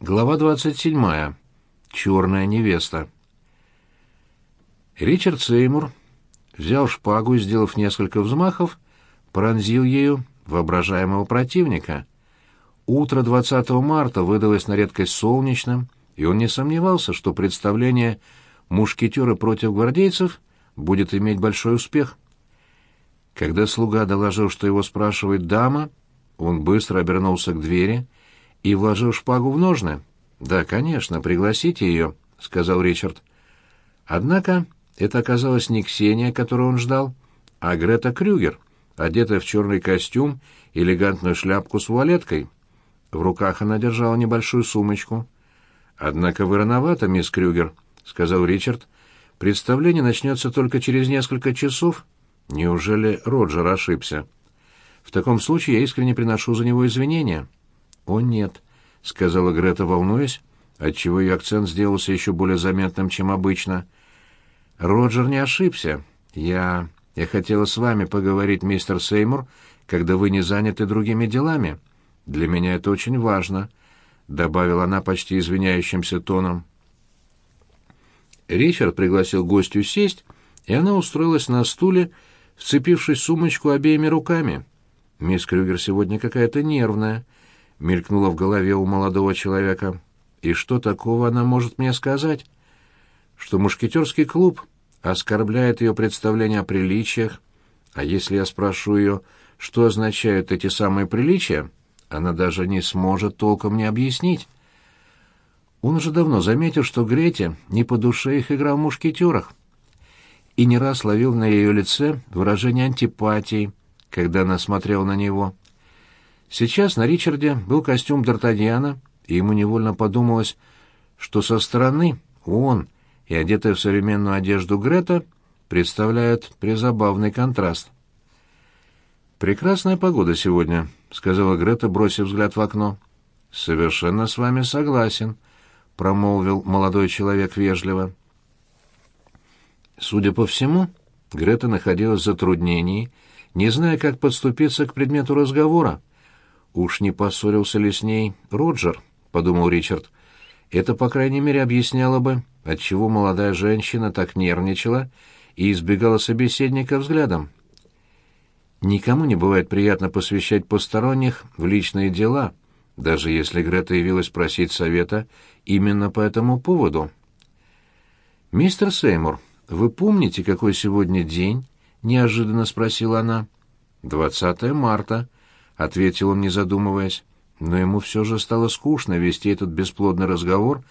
Глава 27. Черная невеста. Ричард Сеймур взял шпагу и, сделав несколько взмахов, пронзил ею воображаемого противника. Утро 20 марта выдалось на редкость солнечным, и он не сомневался, что представление мушкетера против гвардейцев будет иметь большой успех. Когда слуга доложил, что его спрашивает дама, он быстро обернулся к двери и вложил шпагу в ножны. «Да, конечно, пригласите ее», — сказал Ричард. Однако это оказалась не Ксения, которую он ждал, а Грета Крюгер, одетая в черный костюм элегантную шляпку с вуалеткой. В руках она держала небольшую сумочку. «Однако вы рановато, мисс Крюгер», — сказал Ричард. «Представление начнется только через несколько часов. Неужели Роджер ошибся?» «В таком случае я искренне приношу за него извинения». «О, нет», — сказала Грета, волнуясь, отчего ее акцент сделался еще более заметным, чем обычно. «Роджер не ошибся. Я... я хотела с вами поговорить, мистер Сеймур, когда вы не заняты другими делами. Для меня это очень важно», — добавила она почти извиняющимся тоном. Ричард пригласил гостю сесть, и она устроилась на стуле, вцепившись сумочку обеими руками. «Мисс Крюгер сегодня какая-то нервная», — мелькнуло в голове у молодого человека. И что такого она может мне сказать? Что мушкетерский клуб оскорбляет ее представление о приличиях, а если я спрошу ее, что означают эти самые приличия, она даже не сможет толком мне объяснить. Он уже давно заметил, что Грете не по душе их игра в мушкетерах, и не раз ловил на ее лице выражение антипатии, когда она смотрела на него — Сейчас на Ричарде был костюм Д'Артаньяна, и ему невольно подумалось, что со стороны он и одетая в современную одежду Грета представляют призабавный контраст. «Прекрасная погода сегодня», — сказала Грета, бросив взгляд в окно. «Совершенно с вами согласен», — промолвил молодой человек вежливо. Судя по всему, Грета находилась в затруднении, не зная, как подступиться к предмету разговора. «Уж не поссорился ли с ней Роджер?» — подумал Ричард. «Это, по крайней мере, объясняло бы, отчего молодая женщина так нервничала и избегала собеседника взглядом. Никому не бывает приятно посвящать посторонних в личные дела, даже если Грета явилась просить совета именно по этому поводу. «Мистер Сеймур, вы помните, какой сегодня день?» — неожиданно спросила она. «Двадцатое марта», ответил он, не задумываясь. Но ему все же стало скучно вести этот бесплодный разговор,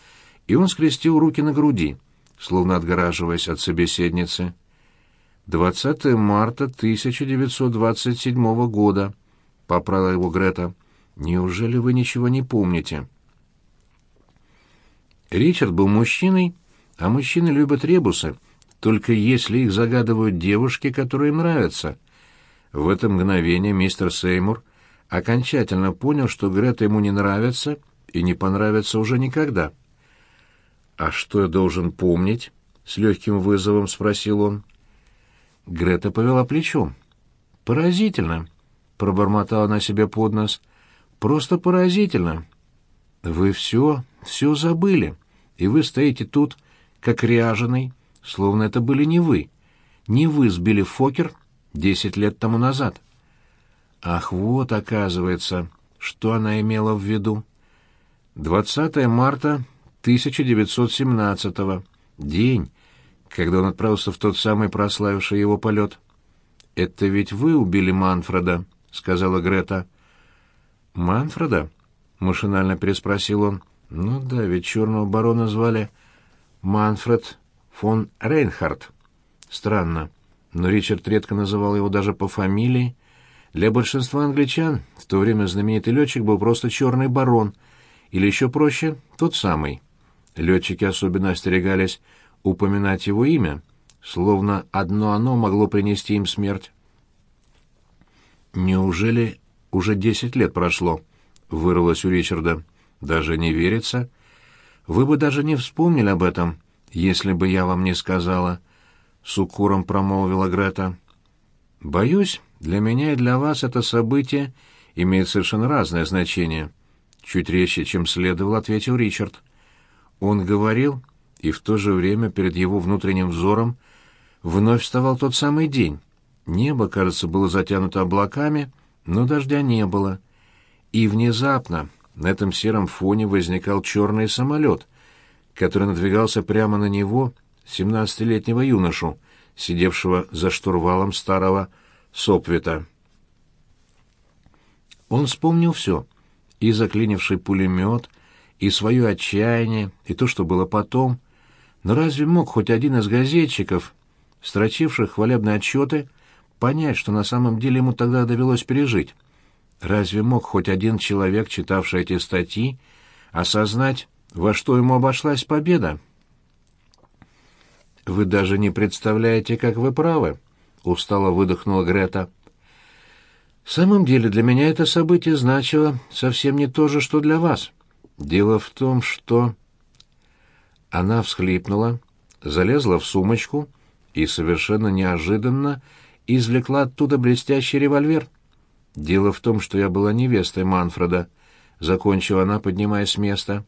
и он скрестил руки на груди, словно отгораживаясь от собеседницы. 20 марта 1927 года», — поправила его Грета. «Неужели вы ничего не помните?» Ричард был мужчиной, а мужчины любят ребусы, только если их загадывают девушки, которые им нравятся. В это мгновение мистер Сеймур окончательно понял, что Грета ему не нравится и не понравится уже никогда. «А что я должен помнить?» — с легким вызовом спросил он. Грета повела плечом. «Поразительно!» — пробормотала она себе под нос. «Просто поразительно! Вы все, все забыли, и вы стоите тут, как ряженый, словно это были не вы. Не вы сбили Фокер десять лет тому назад». Ах, вот, оказывается, что она имела в виду. 20 марта 1917 -го, день, когда он отправился в тот самый прославивший его полет. «Это ведь вы убили Манфреда», — сказала Грета. «Манфреда?» — машинально переспросил он. «Ну да, ведь черного барона звали Манфред фон Рейнхард. Странно, но Ричард редко называл его даже по фамилии, для большинства англичан в то время знаменитый летчик был просто черный барон, или еще проще, тот самый. Летчики особенно остерегались упоминать его имя, словно одно оно могло принести им смерть. «Неужели уже десять лет прошло?» — вырвалось у Ричарда. «Даже не верится. Вы бы даже не вспомнили об этом, если бы я вам не сказала», — с укором промолвила Грета. «Боюсь, для меня и для вас это событие имеет совершенно разное значение. чуть резче, чем следовало, ответил Ричард. Он говорил, и в то же время перед его внутренним взором вновь вставал тот самый день. Небо, кажется, было затянуто облаками, но дождя не было. И внезапно на этом сером фоне возникал черный самолет, который надвигался прямо на него, семнадцатилетнего юношу, сидевшего за штурвалом старого Сопвита. Он вспомнил все — и заклинивший пулемет, и свое отчаяние, и то, что было потом. Но разве мог хоть один из газетчиков, строчивших хвалебные отчеты, понять, что на самом деле ему тогда довелось пережить? Разве мог хоть один человек, читавший эти статьи, осознать, во что ему обошлась победа? «Вы даже не представляете, как вы правы», — устало выдохнула Грета. В самом деле для меня это событие значило совсем не то же, что для вас. Дело в том, что... Она всхлипнула, залезла в сумочку и совершенно неожиданно извлекла оттуда блестящий револьвер. Дело в том, что я была невестой Манфреда, закончила она, поднимаясь с места.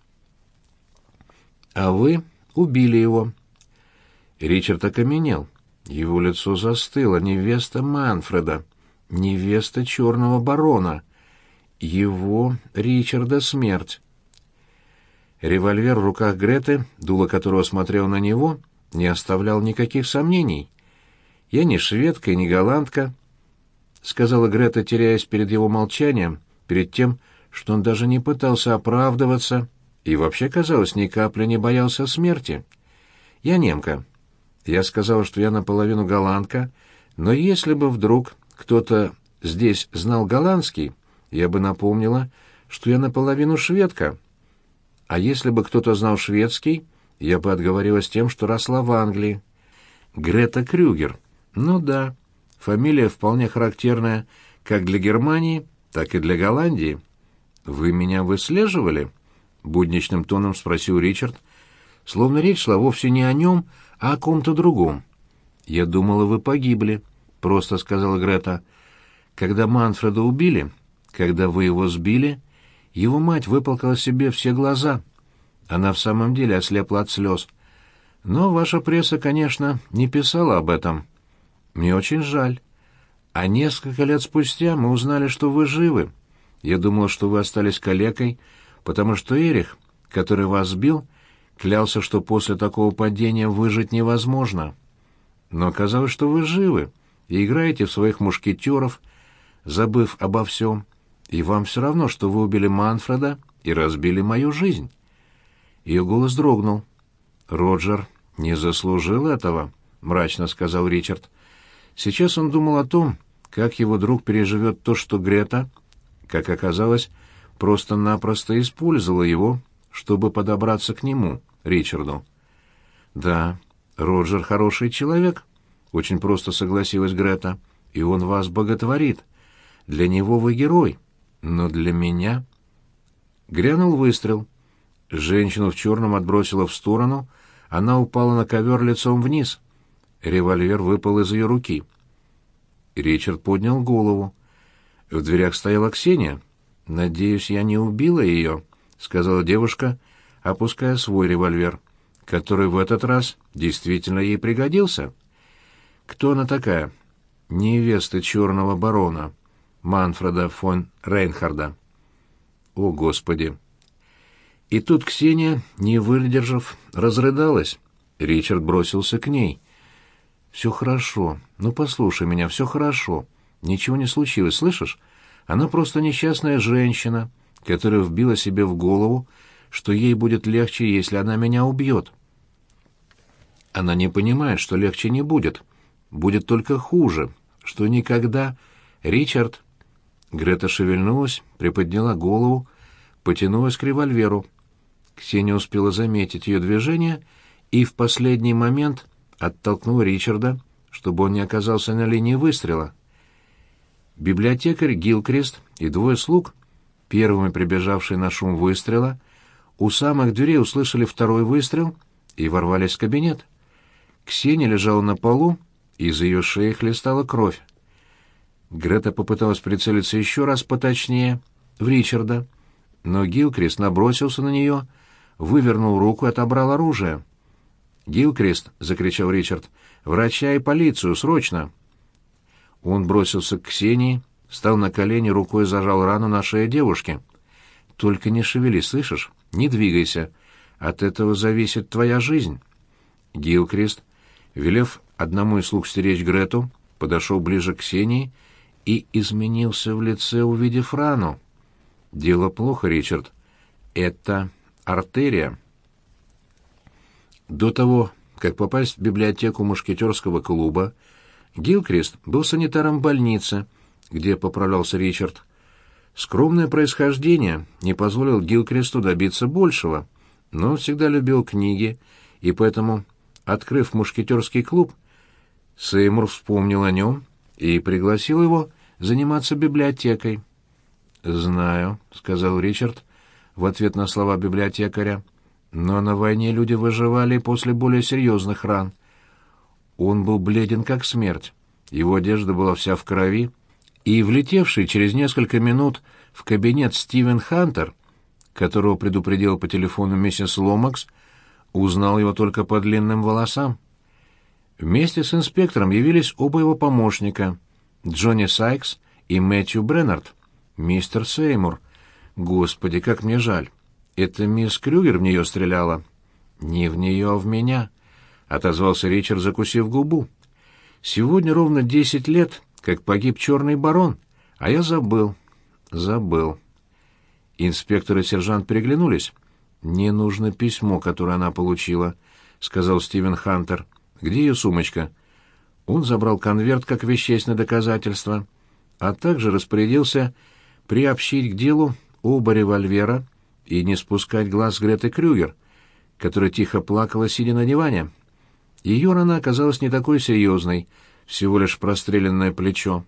А вы убили его. Ричард окаменел. Его лицо застыло. Невеста Манфреда невеста черного барона. Его, Ричарда, смерть. Револьвер в руках Греты, дуло которого смотрел на него, не оставлял никаких сомнений. «Я не шведка и не голландка», — сказала Грета, теряясь перед его молчанием, перед тем, что он даже не пытался оправдываться и вообще, казалось, ни капли не боялся смерти. «Я немка. Я сказала, что я наполовину голландка, но если бы вдруг кто-то здесь знал голландский, я бы напомнила, что я наполовину шведка. А если бы кто-то знал шведский, я бы отговорилась тем, что росла в Англии. Грета Крюгер. Ну да, фамилия вполне характерная как для Германии, так и для Голландии. Вы меня выслеживали? будничным тоном спросил Ричард, словно речь шла вовсе не о нем, а о ком-то другом. Я думала, вы погибли. — просто сказала Грета. «Когда Манфреда убили, когда вы его сбили, его мать выплакала себе все глаза. Она в самом деле ослепла от слез. Но ваша пресса, конечно, не писала об этом. Мне очень жаль. А несколько лет спустя мы узнали, что вы живы. Я думала, что вы остались калекой, потому что Эрих, который вас сбил, клялся, что после такого падения выжить невозможно. Но оказалось, что вы живы и играете в своих мушкетеров, забыв обо всем, и вам все равно, что вы убили Манфреда и разбили мою жизнь». Ее голос дрогнул. «Роджер не заслужил этого», — мрачно сказал Ричард. Сейчас он думал о том, как его друг переживет то, что Грета, как оказалось, просто-напросто использовала его, чтобы подобраться к нему, Ричарду. «Да, Роджер хороший человек», — очень просто согласилась Грета. «И он вас боготворит. Для него вы герой. Но для меня...» Грянул выстрел. Женщину в черном отбросило в сторону. Она упала на ковер лицом вниз. Револьвер выпал из ее руки. Ричард поднял голову. В дверях стояла Ксения. «Надеюсь, я не убила ее», — сказала девушка, опуская свой револьвер, который в этот раз действительно ей пригодился. Кто она такая? Невеста черного барона, Манфреда фон Рейнхарда. О, Господи! И тут Ксения, не выдержав, разрыдалась. Ричард бросился к ней. «Все хорошо. Ну, послушай меня, все хорошо. Ничего не случилось, слышишь? Она просто несчастная женщина, которая вбила себе в голову, что ей будет легче, если она меня убьет. Она не понимает, что легче не будет будет только хуже, что никогда... Ричард... Грета шевельнулась, приподняла голову, потянулась к револьверу. Ксения успела заметить ее движение и в последний момент оттолкнула Ричарда, чтобы он не оказался на линии выстрела. Библиотекарь Гилкрест и двое слуг, первыми прибежавшие на шум выстрела, у самых дверей услышали второй выстрел и ворвались в кабинет. Ксения лежала на полу, из ее шеи хлестала кровь. Грета попыталась прицелиться еще раз поточнее в Ричарда, но Гилкрест набросился на нее, вывернул руку и отобрал оружие. «Гилкрест!» — закричал Ричард. «Врача и полицию, срочно!» Он бросился к Ксении, встал на колени, рукой зажал рану на шее девушки. «Только не шевели, слышишь? Не двигайся. От этого зависит твоя жизнь». Гилкрест, велев одному из слуг стеречь Грету, подошел ближе к Ксении и изменился в лице, увидев рану. «Дело плохо, Ричард. Это артерия». До того, как попасть в библиотеку мушкетерского клуба, Гилкрест был санитаром больницы, где поправлялся Ричард. Скромное происхождение не позволило Гилкресту добиться большего, но он всегда любил книги, и поэтому, открыв мушкетерский клуб, Сеймур вспомнил о нем и пригласил его заниматься библиотекой. «Знаю», — сказал Ричард в ответ на слова библиотекаря, — «но на войне люди выживали после более серьезных ран. Он был бледен, как смерть. Его одежда была вся в крови, и влетевший через несколько минут в кабинет Стивен Хантер, которого предупредил по телефону миссис Ломакс, узнал его только по длинным волосам. Вместе с инспектором явились оба его помощника, Джонни Сайкс и Мэтью Бреннард. «Мистер Сеймур, господи, как мне жаль. Это мисс Крюгер в нее стреляла?» «Не в нее, а в меня», — отозвался Ричард, закусив губу. «Сегодня ровно десять лет, как погиб черный барон, а я забыл, забыл». Инспектор и сержант переглянулись. «Не нужно письмо, которое она получила», — сказал Стивен Хантер. «Где ее сумочка?» Он забрал конверт как вещественное доказательство, а также распорядился приобщить к делу оба револьвера и не спускать глаз с Греты Крюгер, которая тихо плакала, сидя на диване. Ее рана оказалась не такой серьезной, всего лишь простреленное плечо.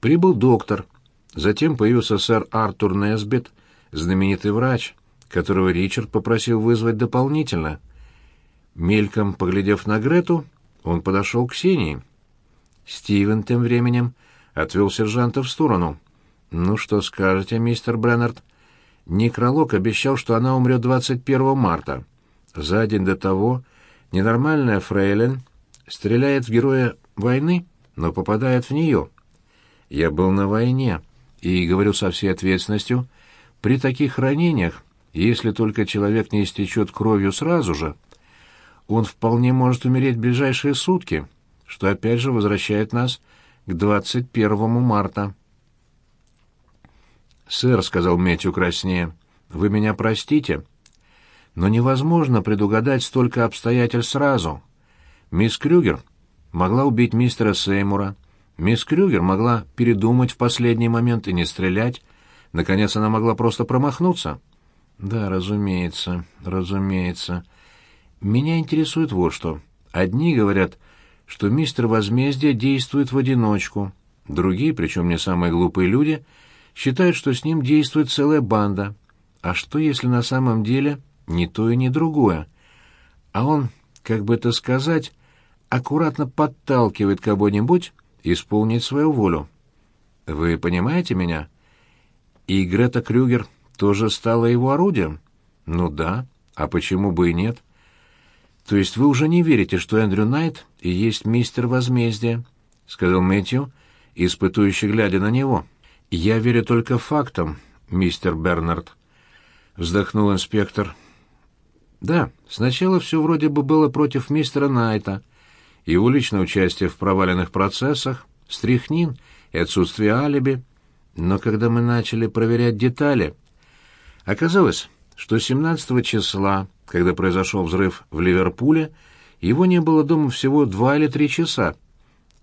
Прибыл доктор. Затем появился сэр Артур Несбит, знаменитый врач, которого Ричард попросил вызвать дополнительно. Мельком поглядев на Грету, он подошел к Ксении. Стивен тем временем отвел сержанта в сторону. «Ну что скажете, мистер Бреннард?» Некролог обещал, что она умрет 21 марта. За день до того ненормальная фрейлин стреляет в героя войны, но попадает в нее. Я был на войне, и говорю со всей ответственностью, при таких ранениях, если только человек не истечет кровью сразу же, он вполне может умереть в ближайшие сутки, что опять же возвращает нас к 21 марта. «Сэр», — сказал Мэтью краснее, — «вы меня простите, но невозможно предугадать столько обстоятельств сразу. Мисс Крюгер могла убить мистера Сеймура, мисс Крюгер могла передумать в последний момент и не стрелять, наконец она могла просто промахнуться». «Да, разумеется, разумеется. Меня интересует вот что. Одни говорят, что мистер Возмездие действует в одиночку. Другие, причем не самые глупые люди, считают, что с ним действует целая банда. А что, если на самом деле ни то и ни другое? А он, как бы это сказать, аккуратно подталкивает кого-нибудь исполнить свою волю. Вы понимаете меня? И Грета Крюгер тоже стала его орудием? Ну да, а почему бы и нет? — «То есть вы уже не верите, что Эндрю Найт и есть мистер возмездия?» — сказал Мэтью, испытующий глядя на него. «Я верю только фактам, мистер Бернард», — вздохнул инспектор. «Да, сначала все вроде бы было против мистера Найта. Его личное участие в проваленных процессах, стряхнин и отсутствие алиби. Но когда мы начали проверять детали, оказалось, что 17 числа когда произошел взрыв в Ливерпуле, его не было дома всего два или три часа.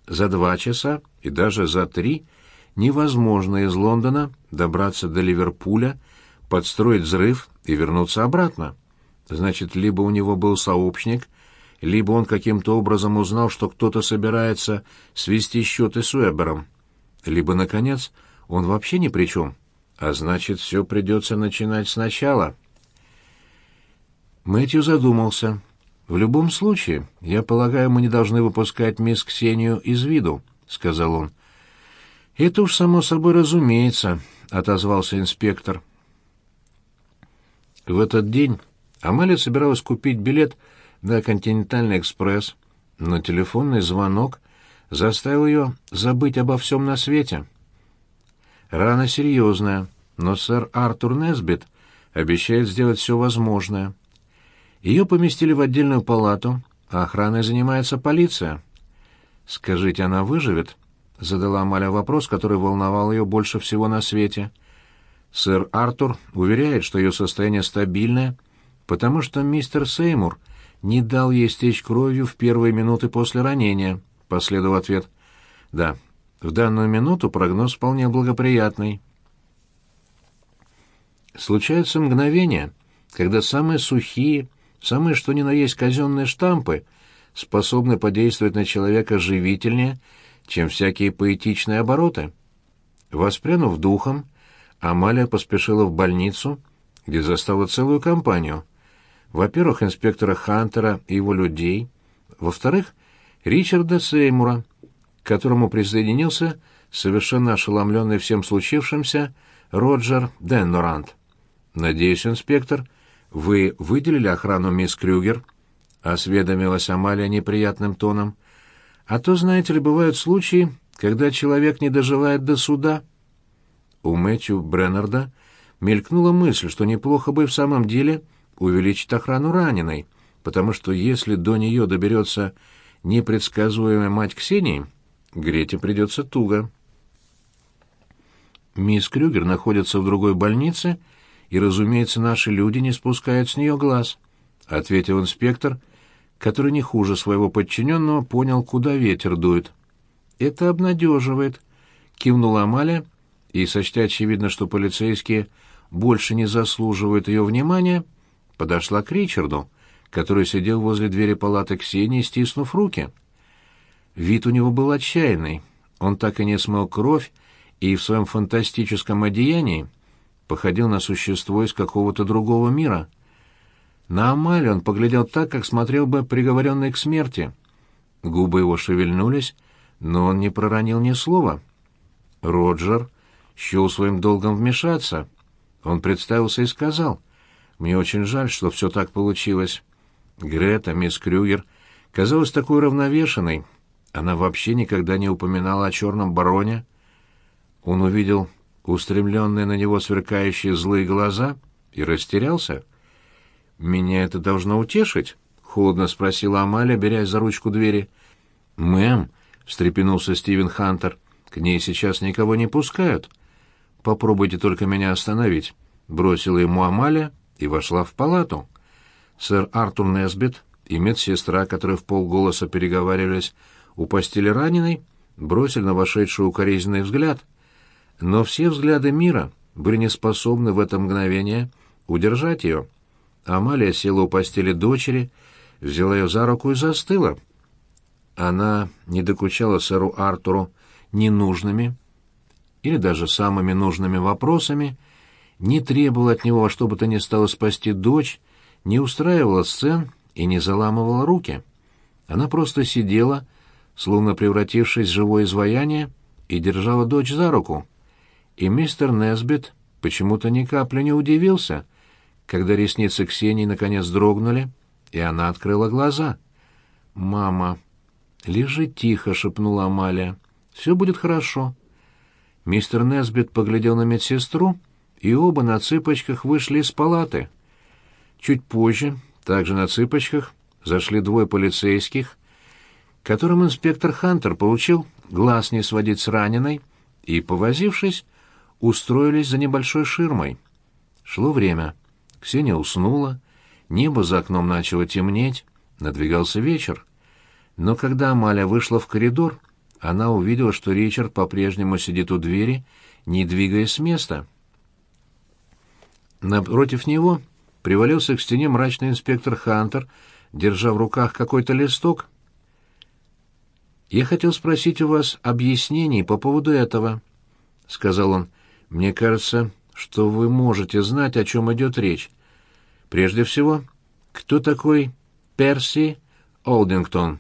За два часа и даже за три невозможно из Лондона добраться до Ливерпуля, подстроить взрыв и вернуться обратно. Значит, либо у него был сообщник, либо он каким-то образом узнал, что кто-то собирается свести счеты с Уэбером, либо, наконец, он вообще ни при чем, а значит, все придется начинать сначала». Мэтью задумался. «В любом случае, я полагаю, мы не должны выпускать мисс Ксению из виду», — сказал он. «Это уж само собой разумеется», — отозвался инспектор. В этот день Амалия собиралась купить билет на «Континентальный экспресс», но телефонный звонок заставил ее забыть обо всем на свете. Рана серьезная, но сэр Артур Несбит обещает сделать все возможное. Ее поместили в отдельную палату, а охраной занимается полиция. «Скажите, она выживет?» — задала Амаля вопрос, который волновал ее больше всего на свете. Сэр Артур уверяет, что ее состояние стабильное, потому что мистер Сеймур не дал ей стечь кровью в первые минуты после ранения, — последовал ответ. Да, в данную минуту прогноз вполне благоприятный. Случаются мгновения, когда самые сухие, самые что ни на есть казенные штампы способны подействовать на человека живительнее, чем всякие поэтичные обороты. Воспрянув духом, Амалия поспешила в больницу, где застала целую компанию. Во-первых, инспектора Хантера и его людей. Во-вторых, Ричарда Сеймура, к которому присоединился совершенно ошеломленный всем случившимся Роджер Деннорант. «Надеюсь, инспектор, вы выделили охрану мисс Крюгер?» — осведомилась Амалия неприятным тоном. «А то, знаете ли, бывают случаи, когда человек не доживает до суда». У Мэтью Бреннарда мелькнула мысль, что неплохо бы в самом деле увеличить охрану раненой, потому что если до нее доберется непредсказуемая мать Ксении, Грете придется туго. Мисс Крюгер находится в другой больнице, и, разумеется, наши люди не спускают с нее глаз, — ответил инспектор, который не хуже своего подчиненного понял, куда ветер дует. — Это обнадеживает, — кивнула Амалия, и, сочтя очевидно, что полицейские больше не заслуживают ее внимания, подошла к Ричарду, который сидел возле двери палаты Ксении, стиснув руки. Вид у него был отчаянный. Он так и не смыл кровь и в своем фантастическом одеянии походил на существо из какого-то другого мира. На Амалию он поглядел так, как смотрел бы приговоренный к смерти. Губы его шевельнулись, но он не проронил ни слова. Роджер счел своим долгом вмешаться. Он представился и сказал, «Мне очень жаль, что все так получилось». Грета, мисс Крюгер, казалась такой равновешенной. Она вообще никогда не упоминала о черном бароне. Он увидел устремленные на него сверкающие злые глаза и растерялся. «Меня это должно утешить?» — холодно спросила Амалия, берясь за ручку двери. «Мэм», — встрепенулся Стивен Хантер, — «к ней сейчас никого не пускают». Попробуйте только меня остановить», — бросила ему Амалия и вошла в палату. Сэр Артур Несбит и медсестра, которые в полголоса переговаривались у постели раненой, бросили на вошедшую укоризненный взгляд. Но все взгляды мира были не способны в это мгновение удержать ее. Амалия села у постели дочери, взяла ее за руку и застыла. Она не докучала сэру Артуру ненужными, или даже самыми нужными вопросами, не требовала от него во что бы то ни стало спасти дочь, не устраивала сцен и не заламывала руки. Она просто сидела, словно превратившись в живое изваяние, и держала дочь за руку. И мистер Несбит почему-то ни капли не удивился, когда ресницы Ксении наконец дрогнули, и она открыла глаза. «Мама!» «Лежи тихо», — шепнула Амалия. «Все будет хорошо». Мистер Несбит поглядел на медсестру, и оба на цыпочках вышли из палаты. Чуть позже, также на цыпочках, зашли двое полицейских, которым инспектор Хантер получил глаз не сводить с раненой, и, повозившись, устроились за небольшой ширмой. Шло время. Ксения уснула, небо за окном начало темнеть, надвигался вечер. Но когда Амаля вышла в коридор, она увидела, что Ричард по-прежнему сидит у двери, не двигаясь с места. Напротив него привалился к стене мрачный инспектор Хантер, держа в руках какой-то листок. «Я хотел спросить у вас объяснений по поводу этого», — сказал он. «Мне кажется, что вы можете знать, о чем идет речь. Прежде всего, кто такой Перси Олдингтон?»